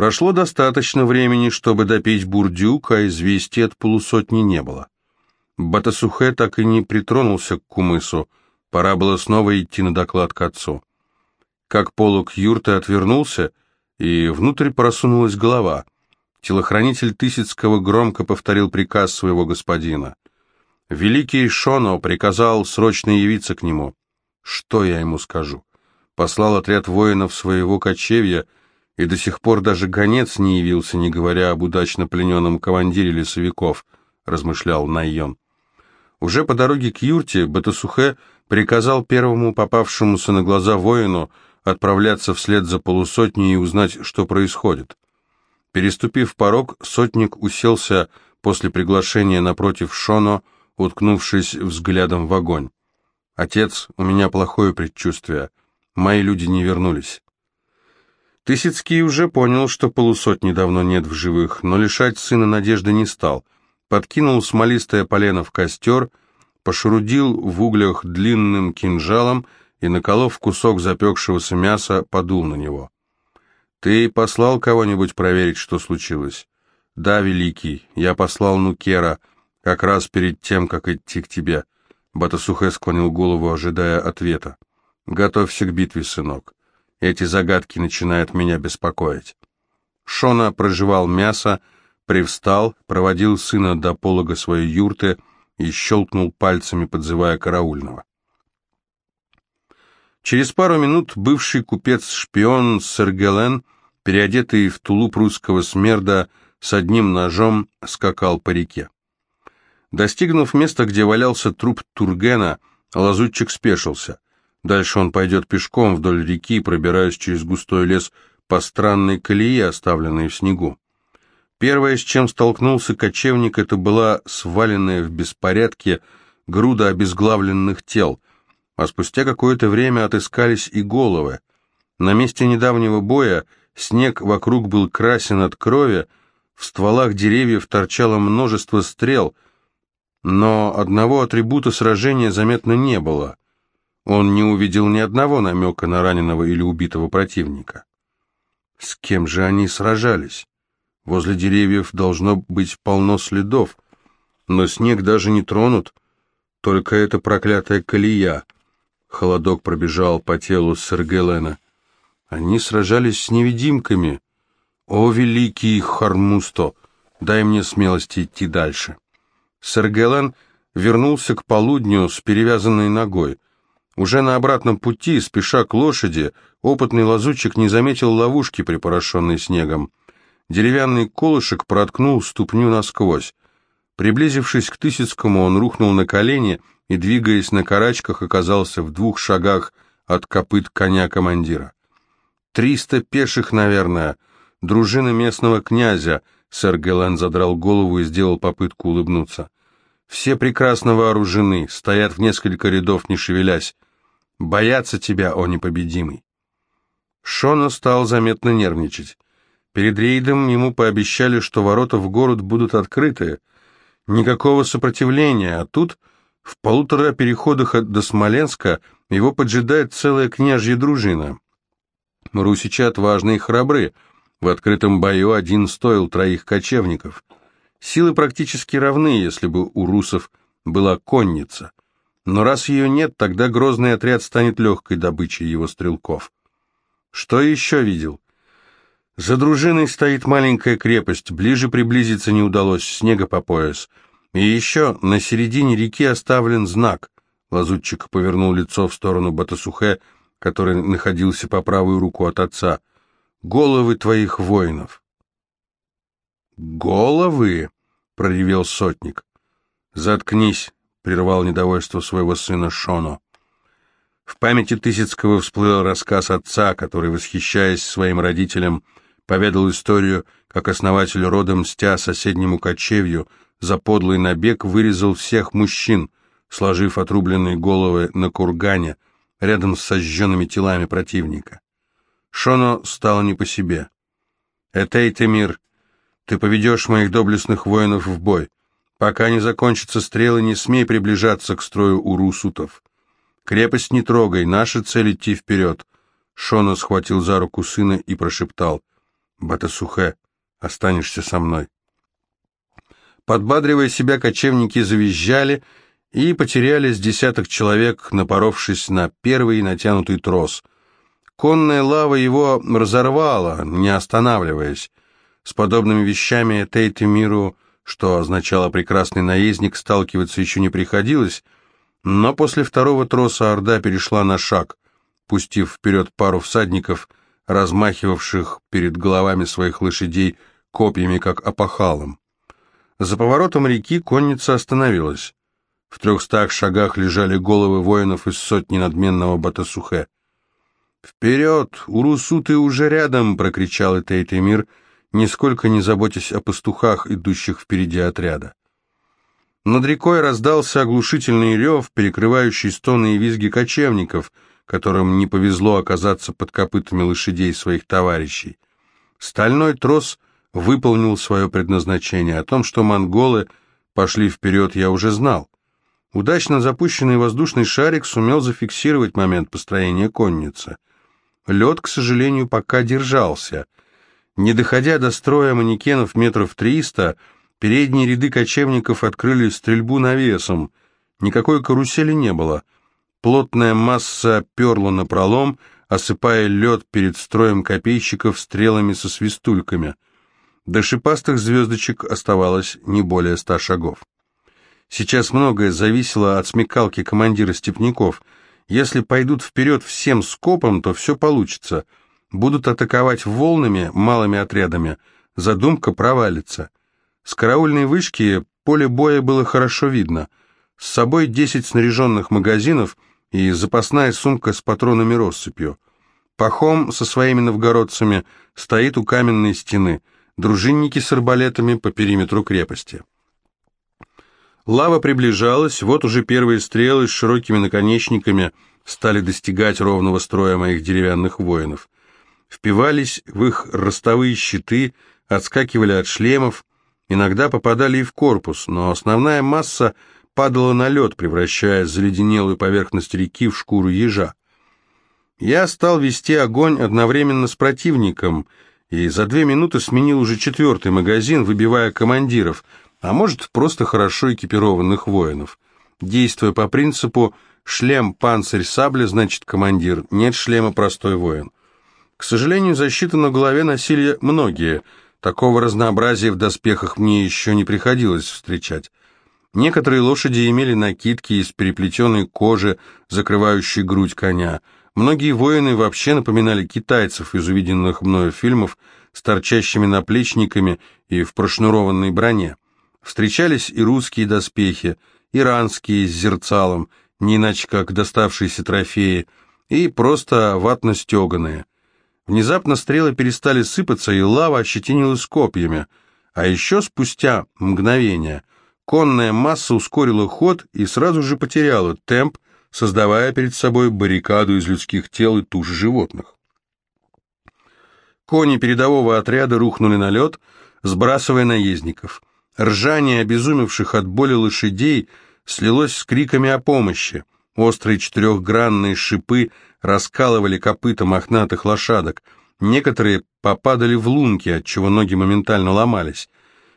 Прошло достаточно времени, чтобы допить бурдюк, а известий от полусотни не было. Батасухе так и не притронулся к кумысу, пора было снова идти на доклад к отцу. Как полог юрты отвернулся, и внутрь просунулась голова. Телохранитель Тысяцкого громко повторил приказ своего господина. Великий Шоно приказал срочно явиться к нему. Что я ему скажу? Послал отряд воинов своего кочевья, и до сих пор даже гонец не явился, не говоря об удачно плененном командире лесовиков, размышлял Найон. Уже по дороге к юрте Батасухе приказал первому попавшемуся на глаза воину отправляться вслед за полусотней и узнать, что происходит. Переступив порог, сотник уселся после приглашения напротив Шоно, уткнувшись взглядом в огонь. «Отец, у меня плохое предчувствие. Мои люди не вернулись». Тысяцкий уже понял, что полусотни давно нет в живых, но лишать сына надежды не стал. Подкинул смолистое полено в костер, пошурудил в углях длинным кинжалом и, наколов кусок запекшегося мяса, подул на него. «Ты послал кого-нибудь проверить, что случилось?» «Да, Великий, я послал Нукера, как раз перед тем, как идти к тебе». Батасухе склонил голову, ожидая ответа. «Готовься к битве, сынок. Эти загадки начинают меня беспокоить». Шона прожевал мясо, привстал, проводил сына до полога своей юрты и щелкнул пальцами, подзывая караульного. Через пару минут бывший купец-шпион Сергелен, переодетый в тулуп русского смерда, с одним ножом скакал по реке. Достигнув места, где валялся труп Тургена, лазутчик спешился. Дальше он пойдет пешком вдоль реки, пробираясь через густой лес по странной колее, оставленной в снегу. Первое, с чем столкнулся кочевник, это была сваленная в беспорядке груда обезглавленных тел, а спустя какое-то время отыскались и головы. На месте недавнего боя снег вокруг был красен от крови, в стволах деревьев торчало множество стрел, но одного атрибута сражения заметно не было. Он не увидел ни одного намека на раненого или убитого противника. С кем же они сражались? Возле деревьев должно быть полно следов, но снег даже не тронут, только эта проклятая колея — Холодок пробежал по телу Сергелена. Они сражались с невидимками. О, великий Хармусто, дай мне смелости идти дальше. Сергелен вернулся к полудню с перевязанной ногой. Уже на обратном пути, спеша к лошади, опытный лазутчик не заметил ловушки, припорошенной снегом. Деревянный колышек проткнул ступню насквозь. Приблизившись к Тысяцкому, он рухнул на колени и, двигаясь на карачках, оказался в двух шагах от копыт коня командира. «Триста пеших, наверное. Дружина местного князя», — сэр Гелен задрал голову и сделал попытку улыбнуться. «Все прекрасно вооружены, стоят в несколько рядов, не шевелясь. Боятся тебя, о непобедимый». Шона стал заметно нервничать. Перед рейдом ему пообещали, что ворота в город будут открыты. Никакого сопротивления, а тут в полутора переходах до Смоленска его поджидает целая княжья дружина. Русичи отважны и храбры. В открытом бою один стоил троих кочевников. Силы практически равны, если бы у русов была конница. Но раз ее нет, тогда грозный отряд станет легкой добычей его стрелков. Что еще видел? За дружиной стоит маленькая крепость, ближе приблизиться не удалось, снега по пояс — и еще на середине реки оставлен знак. Лазутчик повернул лицо в сторону Батасухе, который находился по правую руку от отца. «Головы твоих воинов». «Головы?» — проревел сотник. «Заткнись», — прервал недовольство своего сына Шоно. В памяти Тысяцкого всплыл рассказ отца, который, восхищаясь своим родителем, поведал историю, как основатель рода, мстя соседнему кочевью, за подлый набег вырезал всех мужчин, сложив отрубленные головы на кургане, рядом с сожженными телами противника. Шоно стало не по себе. «Этей, Темир, ты поведешь моих доблестных воинов в бой. Пока не закончатся стрелы, не смей приближаться к строю урусутов. Крепость не трогай, наша цель идти вперед». Шоно схватил за руку сына и прошептал. Батасухе, останешься со мной». Подбадривая себя, кочевники завизжали и потеряли с десяток человек, напоровшись на первый натянутый трос. Конная лава его разорвала, не останавливаясь. С подобными вещами Тейт и Миру, что означало «прекрасный наездник», сталкиваться еще не приходилось, но после второго троса Орда перешла на шаг, пустив вперед пару всадников, размахивавших перед головами своих лошадей копьями, как опахалом. За поворотом реки конница остановилась. В трехстах шагах лежали головы воинов из сотни надменного Батасухе. «Вперед! Урусу ты уже рядом!» — прокричал Этейтемир, нисколько не заботясь о пастухах, идущих впереди отряда. Над рекой раздался оглушительный рев, перекрывающий стоны и визги кочевников, которым не повезло оказаться под копытами лошадей своих товарищей. Стальной трос выполнил свое предназначение. О том, что монголы пошли вперед, я уже знал. Удачно запущенный воздушный шарик сумел зафиксировать момент построения конницы. Лед, к сожалению, пока держался. Не доходя до строя манекенов метров триста, передние ряды кочевников открыли стрельбу навесом. Никакой карусели не было. Плотная масса перла на пролом, осыпая лед перед строем копейщиков стрелами со свистульками. До шипастых звездочек оставалось не более ста шагов. Сейчас многое зависело от смекалки командира степняков — если пойдут вперед всем скопом, то все получится. Будут атаковать волнами, малыми отрядами. Задумка провалится. С караульной вышки поле боя было хорошо видно. С собой 10 снаряженных магазинов и запасная сумка с патронами россыпью. Пахом со своими новгородцами стоит у каменной стены, дружинники с арбалетами по периметру крепости. Лава приближалась, вот уже первые стрелы с широкими наконечниками стали достигать ровного строя моих деревянных воинов. Впивались в их ростовые щиты, отскакивали от шлемов, иногда попадали и в корпус, но основная масса падала на лед, превращая заледенелую поверхность реки в шкуру ежа. Я стал вести огонь одновременно с противником, и за две минуты сменил уже четвертый магазин, выбивая командиров — а может, просто хорошо экипированных воинов. Действуя по принципу «шлем, панцирь, сабля, значит командир, нет шлема, простой воин». К сожалению, защиту на голове носили многие. Такого разнообразия в доспехах мне еще не приходилось встречать. Некоторые лошади имели накидки из переплетенной кожи, закрывающей грудь коня. Многие воины вообще напоминали китайцев из увиденных мною фильмов с торчащими наплечниками и в прошнурованной броне. Встречались и русские доспехи, иранские с зерцалом, не иначе как доставшиеся трофеи, и просто ватно-стеганые. Внезапно стрелы перестали сыпаться, и лава ощетинилась копьями. А еще спустя мгновение конная масса ускорила ход и сразу же потеряла темп, создавая перед собой баррикаду из людских тел и туш животных. Кони передового отряда рухнули на лед, сбрасывая наездников. Ржание обезумевших от боли лошадей слилось с криками о помощи. Острые четырехгранные шипы раскалывали копыта мохнатых лошадок. Некоторые попадали в лунки, отчего ноги моментально ломались.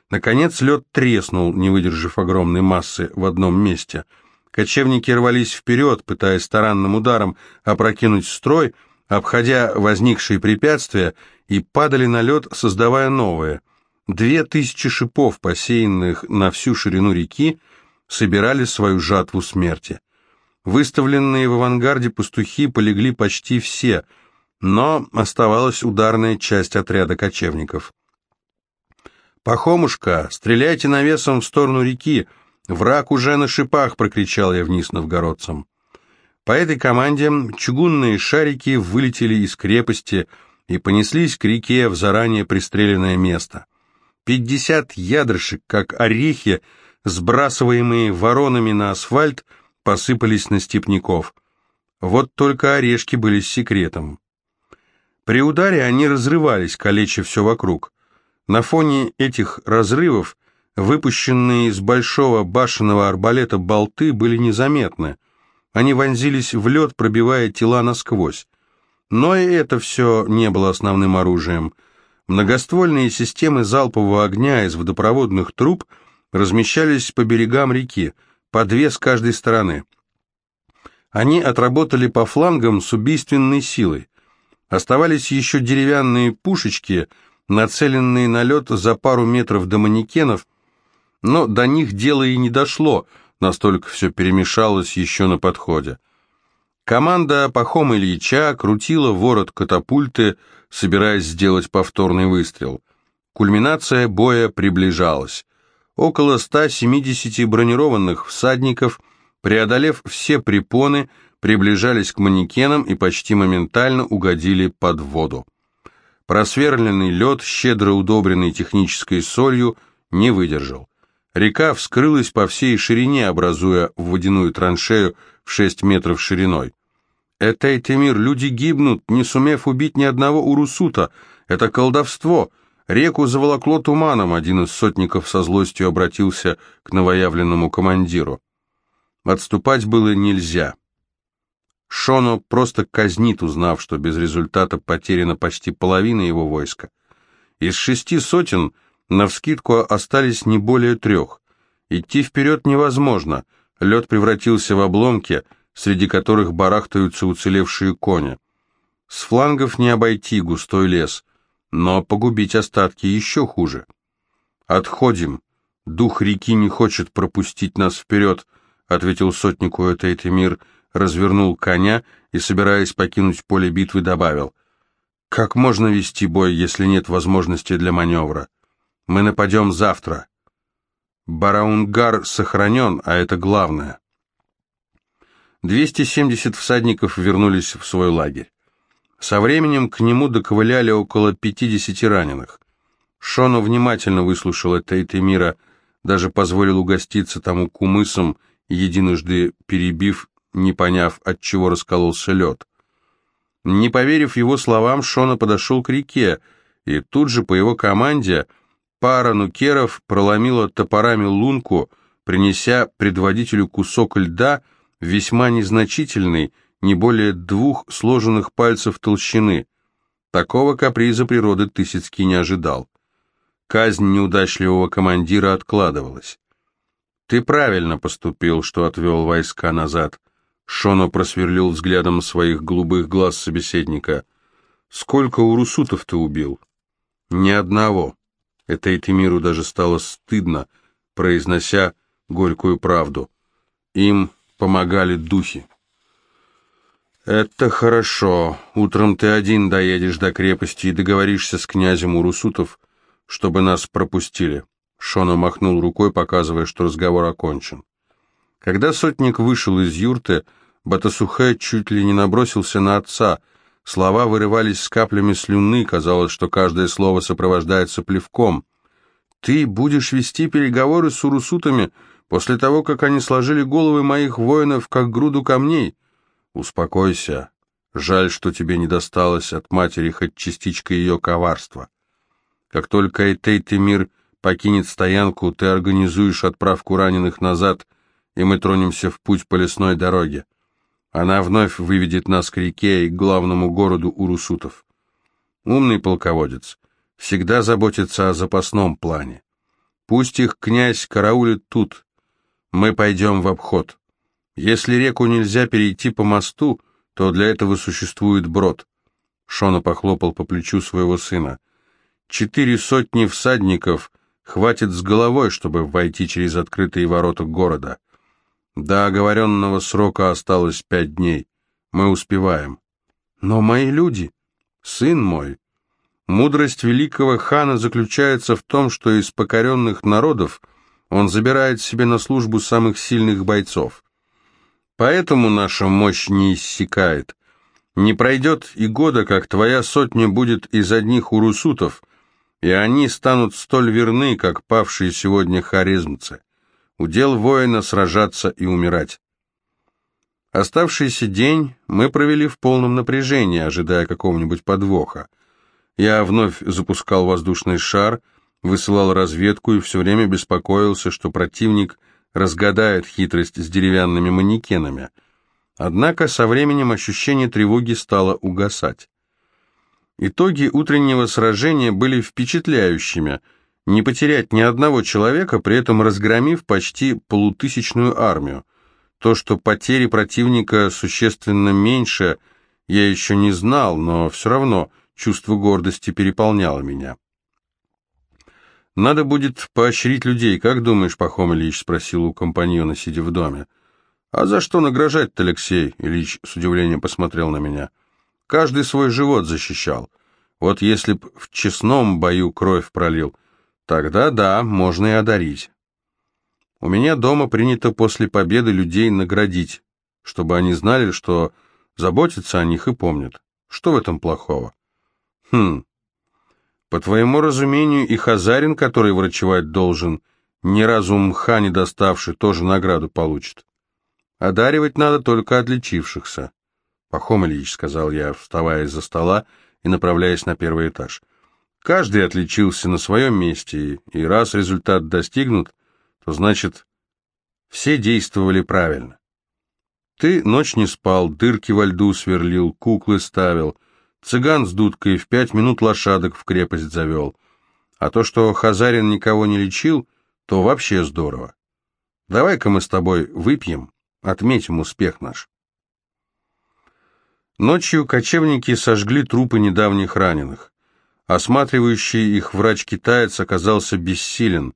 Наконец лед треснул, не выдержав огромной массы в одном месте. Кочевники рвались вперед, пытаясь таранным ударом опрокинуть строй, обходя возникшие препятствия, и падали на лед, создавая новые – Две тысячи шипов, посеянных на всю ширину реки, собирали свою жатву смерти. Выставленные в авангарде пастухи полегли почти все, но оставалась ударная часть отряда кочевников. «Пахомушка, стреляйте навесом в сторону реки! Враг уже на шипах!» — прокричал я вниз новгородцам. По этой команде чугунные шарики вылетели из крепости и понеслись к реке в заранее пристреленное место. Пятьдесят ядрышек, как орехи, сбрасываемые воронами на асфальт, посыпались на степняков. Вот только орешки были с секретом. При ударе они разрывались, калеча все вокруг. На фоне этих разрывов выпущенные из большого башенного арбалета болты были незаметны. Они вонзились в лед, пробивая тела насквозь. Но и это все не было основным оружием. Многоствольные системы залпового огня из водопроводных труб размещались по берегам реки, по две с каждой стороны. Они отработали по флангам с убийственной силой. Оставались еще деревянные пушечки, нацеленные на лед за пару метров до манекенов, но до них дело и не дошло, настолько все перемешалось еще на подходе. Команда Пахом Ильича крутила ворот катапульты, собираясь сделать повторный выстрел. Кульминация боя приближалась. Около 170 бронированных всадников, преодолев все препоны, приближались к манекенам и почти моментально угодили под воду. Просверленный лед, щедро удобренный технической солью, не выдержал. Река вскрылась по всей ширине, образуя водяную траншею в 6 метров шириной. «Это Этемир, люди гибнут, не сумев убить ни одного урусута. Это колдовство. Реку заволокло туманом», — один из сотников со злостью обратился к новоявленному командиру. Отступать было нельзя. Шоно просто казнит, узнав, что без результата потеряна почти половина его войска. Из шести сотен Навскидку остались не более трех. Идти вперед невозможно. Лед превратился в обломки, среди которых барахтаются уцелевшие кони. С флангов не обойти густой лес, но погубить остатки еще хуже. «Отходим. Дух реки не хочет пропустить нас вперед», — ответил сотнику Этейтемир, развернул коня и, собираясь покинуть поле битвы, добавил. «Как можно вести бой, если нет возможности для маневра?» Мы нападем завтра. Бараунгар сохранен, а это главное. 270 всадников вернулись в свой лагерь. Со временем к нему доковыляли около 50 раненых. Шоно внимательно выслушал это Этемира, даже позволил угоститься тому кумысом, единожды перебив, не поняв, от чего раскололся лед. Не поверив его словам, Шона подошел к реке, и тут же по его команде – Пара нукеров проломила топорами лунку, принеся предводителю кусок льда, весьма незначительный, не более двух сложенных пальцев толщины. Такого каприза природы Тысяцкий не ожидал. Казнь неудачливого командира откладывалась. «Ты правильно поступил, что отвел войска назад», — Шоно просверлил взглядом своих голубых глаз собеседника. «Сколько урусутов ты убил?» «Ни одного». Это Этемиру даже стало стыдно, произнося горькую правду. Им помогали духи. «Это хорошо. Утром ты один доедешь до крепости и договоришься с князем Урусутов, чтобы нас пропустили». Шона махнул рукой, показывая, что разговор окончен. Когда сотник вышел из юрты, Батасухэ чуть ли не набросился на отца — Слова вырывались с каплями слюны, казалось, что каждое слово сопровождается плевком. «Ты будешь вести переговоры с урусутами после того, как они сложили головы моих воинов, как груду камней?» «Успокойся. Жаль, что тебе не досталось от матери хоть частичка ее коварства. Как только Темир покинет стоянку, ты организуешь отправку раненых назад, и мы тронемся в путь по лесной дороге. Она вновь выведет нас к реке и к главному городу Урусутов. Умный полководец всегда заботится о запасном плане. Пусть их князь караулит тут. Мы пойдем в обход. Если реку нельзя перейти по мосту, то для этого существует брод. Шона похлопал по плечу своего сына. Четыре сотни всадников хватит с головой, чтобы войти через открытые ворота города. До оговоренного срока осталось пять дней. Мы успеваем. Но мои люди, сын мой, мудрость великого хана заключается в том, что из покоренных народов он забирает себе на службу самых сильных бойцов. Поэтому наша мощь не иссякает. Не пройдет и года, как твоя сотня будет из одних урусутов, и они станут столь верны, как павшие сегодня харизмцы. Удел воина сражаться и умирать. Оставшийся день мы провели в полном напряжении, ожидая какого-нибудь подвоха. Я вновь запускал воздушный шар, высылал разведку и все время беспокоился, что противник разгадает хитрость с деревянными манекенами. Однако со временем ощущение тревоги стало угасать. Итоги утреннего сражения были впечатляющими. Не потерять ни одного человека, при этом разгромив почти полутысячную армию. То, что потери противника существенно меньше, я еще не знал, но все равно чувство гордости переполняло меня. «Надо будет поощрить людей, как думаешь, Пахом Ильич?» — спросил у компаньона, сидя в доме. «А за что награждать-то, Алексей?» — Ильич с удивлением посмотрел на меня. «Каждый свой живот защищал. Вот если б в честном бою кровь пролил, тогда да, можно и одарить. У меня дома принято после победы людей наградить, чтобы они знали, что заботятся о них и помнят. Что в этом плохого? Хм, по твоему разумению, и Хазарин, который врачевать должен, ни разу мха не доставший, тоже награду получит. Одаривать надо только отличившихся. Пахом Ильич, сказал я, вставая из-за стола и направляясь на первый этаж. Каждый отличился на своем месте, и раз результат достигнут, то значит, все действовали правильно. Ты ночь не спал, дырки во льду сверлил, куклы ставил, Цыган с дудкой в пять минут лошадок в крепость завел. А то, что Хазарин никого не лечил, то вообще здорово. Давай-ка мы с тобой выпьем, отметим успех наш. Ночью кочевники сожгли трупы недавних раненых. Осматривающий их врач-китаец оказался бессилен.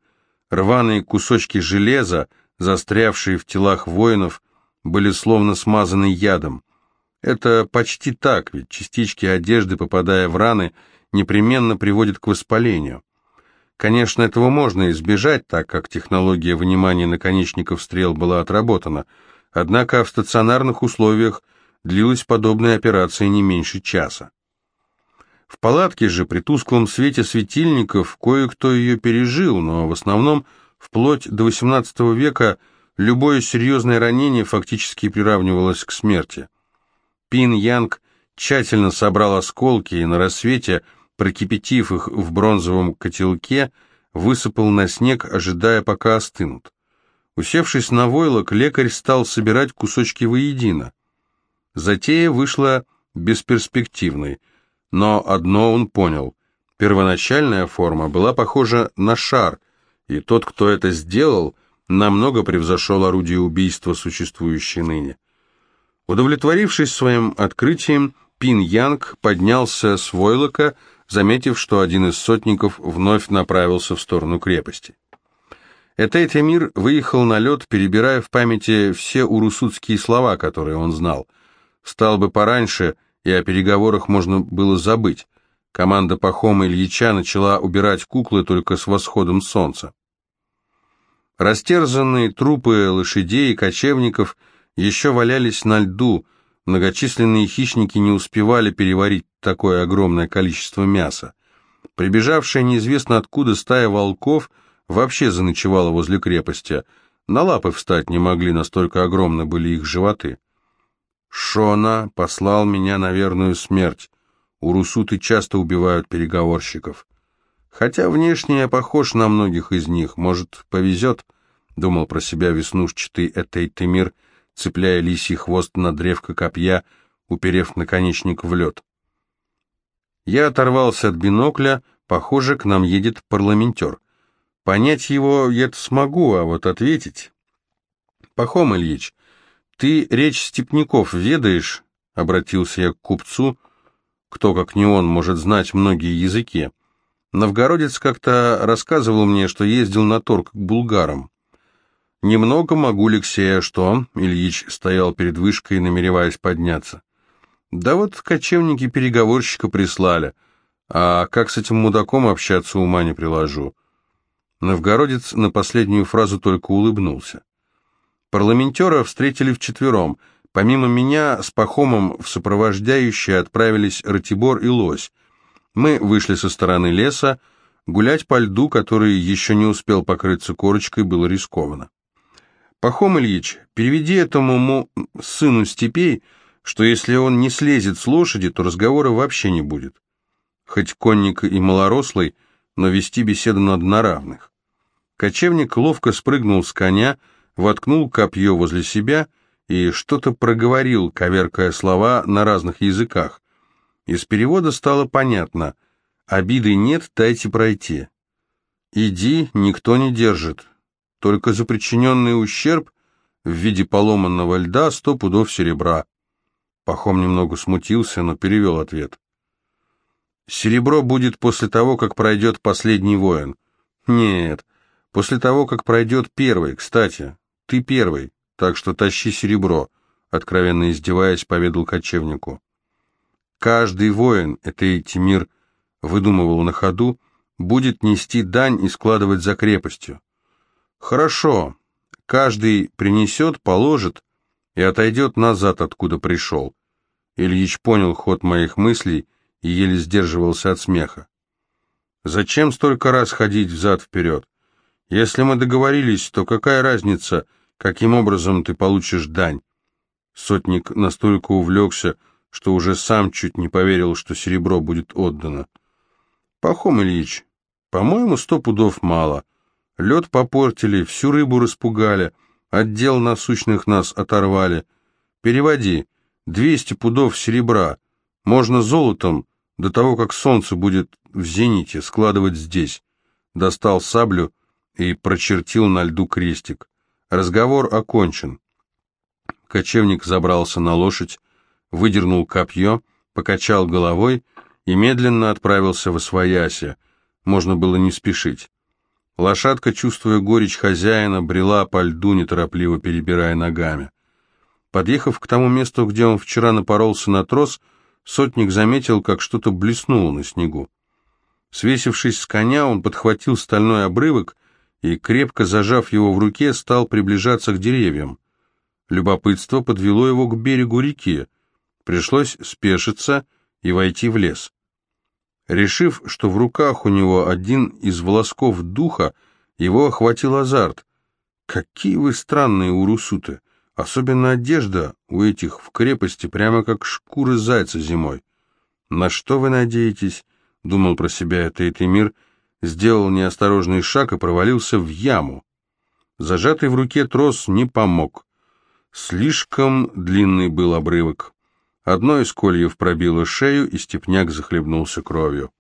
Рваные кусочки железа, застрявшие в телах воинов, были словно смазаны ядом. Это почти так, ведь частички одежды, попадая в раны, непременно приводят к воспалению. Конечно, этого можно избежать, так как технология вынимания наконечников стрел была отработана, однако в стационарных условиях длилась подобная операция не меньше часа. В палатке же при тусклом свете светильников кое-кто ее пережил, но в основном вплоть до XVIII века любое серьезное ранение фактически приравнивалось к смерти. Пин Янг тщательно собрал осколки и на рассвете, прокипятив их в бронзовом котелке, высыпал на снег, ожидая, пока остынут. Усевшись на войлок, лекарь стал собирать кусочки воедино. Затея вышла бесперспективной, но одно он понял. Первоначальная форма была похожа на шар, и тот, кто это сделал, намного превзошел орудие убийства, существующее ныне. Удовлетворившись своим открытием, Пин Янг поднялся с войлока, заметив, что один из сотников вновь направился в сторону крепости. Этейт выехал на лед, перебирая в памяти все урусутские слова, которые он знал. Стал бы пораньше, и о переговорах можно было забыть. Команда Пахома Ильича начала убирать куклы только с восходом солнца. Растерзанные трупы лошадей и кочевников – еще валялись на льду, многочисленные хищники не успевали переварить такое огромное количество мяса. Прибежавшая неизвестно откуда стая волков вообще заночевала возле крепости, на лапы встать не могли, настолько огромны были их животы. Шона послал меня на верную смерть. Урусуты часто убивают переговорщиков. Хотя внешне я похож на многих из них, может, повезет, думал про себя веснушчатый Этей Темир, — цепляя лисий хвост на древко копья, уперев наконечник в лед. Я оторвался от бинокля, похоже, к нам едет парламентер. Понять его я смогу, а вот ответить... Пахом Ильич, ты речь степняков ведаешь? Обратился я к купцу, кто, как не он, может знать многие языки. Новгородец как-то рассказывал мне, что ездил на торг к булгарам. «Немного могу, Алексея, что?» Ильич стоял перед вышкой, намереваясь подняться. «Да вот кочевники переговорщика прислали. А как с этим мудаком общаться, ума не приложу». Новгородец на последнюю фразу только улыбнулся. Парламентера встретили вчетвером. Помимо меня, с Пахомом в сопровождающие отправились Ратибор и Лось. Мы вышли со стороны леса. Гулять по льду, который еще не успел покрыться корочкой, было рискованно. Пахом Ильич, переведи этому му... сыну степей, что если он не слезет с лошади, то разговора вообще не будет. Хоть конник и малорослый, но вести беседу надо на равных. Кочевник ловко спрыгнул с коня, воткнул копье возле себя и что-то проговорил, коверкая слова на разных языках. Из перевода стало понятно. Обиды нет, дайте пройти. Иди, никто не держит. Только за причиненный ущерб в виде поломанного льда сто пудов серебра. Пахом немного смутился, но перевел ответ. Серебро будет после того, как пройдет последний воин. Нет, после того, как пройдет первый. Кстати, ты первый, так что тащи серебро, откровенно издеваясь, поведал кочевнику. Каждый воин, это Тимир выдумывал на ходу, будет нести дань и складывать за крепостью. Хорошо, каждый принесет, положит и отойдет назад, откуда пришел. Ильич понял ход моих мыслей и еле сдерживался от смеха. «Зачем столько раз ходить взад-вперед? Если мы договорились, то какая разница, каким образом ты получишь дань?» Сотник настолько увлекся, что уже сам чуть не поверил, что серебро будет отдано. «Пахом Ильич, по-моему, сто пудов мало. Лед попортили, всю рыбу распугали, отдел насущных нас оторвали. Переводи, двести пудов серебра, можно золотом, до того, как солнце будет в зените, складывать здесь. Достал саблю и прочертил на льду крестик. Разговор окончен. Кочевник забрался на лошадь, выдернул копье, покачал головой и медленно отправился в освояси. Можно было не спешить. Лошадка, чувствуя горечь хозяина, брела по льду, неторопливо перебирая ногами. Подъехав к тому месту, где он вчера напоролся на трос, Сотник заметил, как что-то блеснуло на снегу. Свесившись с коня, он подхватил стальной обрывок и, крепко зажав его в руке, стал приближаться к деревьям. Любопытство подвело его к берегу реки. Пришлось спешиться и войти в лес. Решив, что в руках у него один из волосков духа, его охватил азарт. «Какие вы странные урусуты! Особенно одежда у этих в крепости прямо как шкуры зайца зимой. На что вы надеетесь? Думал про себя это мир, сделал неосторожный шаг и провалился в яму. Зажатый в руке трос не помог. Слишком длинный был обрывок. Одно из кольев пробило шею, и степняк захлебнулся кровью.